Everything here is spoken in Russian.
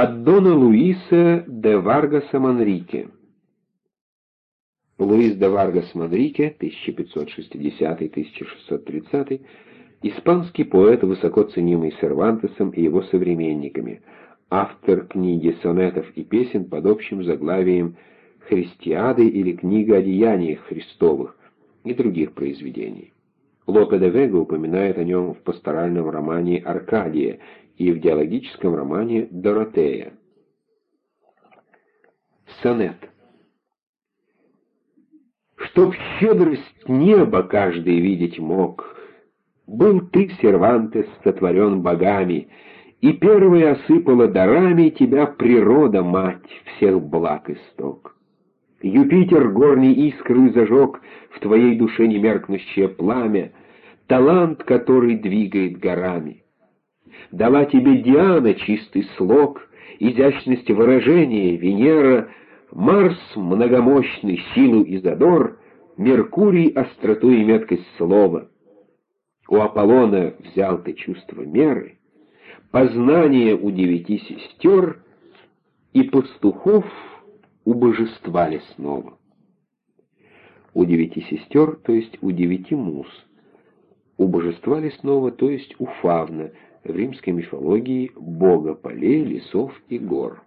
От Дона Луиса де Варгаса Манрике. Луис де Варгас Манрике, 1560-1630, испанский поэт, высоко ценимый Сервантесом и его современниками, автор книги сонетов и песен под общим заглавием «Христиады» или «Книга о деяниях Христовых» и других произведений. Лопе де Вега упоминает о нем в пасторальном романе «Аркадия» и в диалогическом романе «Доротея». Сонет. Чтоб щедрость неба каждый видеть мог, Был ты, Сервантес, сотворен богами, И первой осыпала дарами Тебя природа, мать, всех благ исток. Юпитер горней искрой зажег В твоей душе немеркнущее пламя, Талант, который двигает горами. Дала тебе Диана чистый слог, Изящность выражения, Венера, Марс многомощный, силу и задор, Меркурий остроту и меткость слова. У Аполлона взял ты чувство меры, Познание у девяти сестер И пастухов у божества лесного. У девяти сестер, то есть у девяти муз. У божества лесного, то есть у фавна — в римской мифологии бога полей, лесов и гор.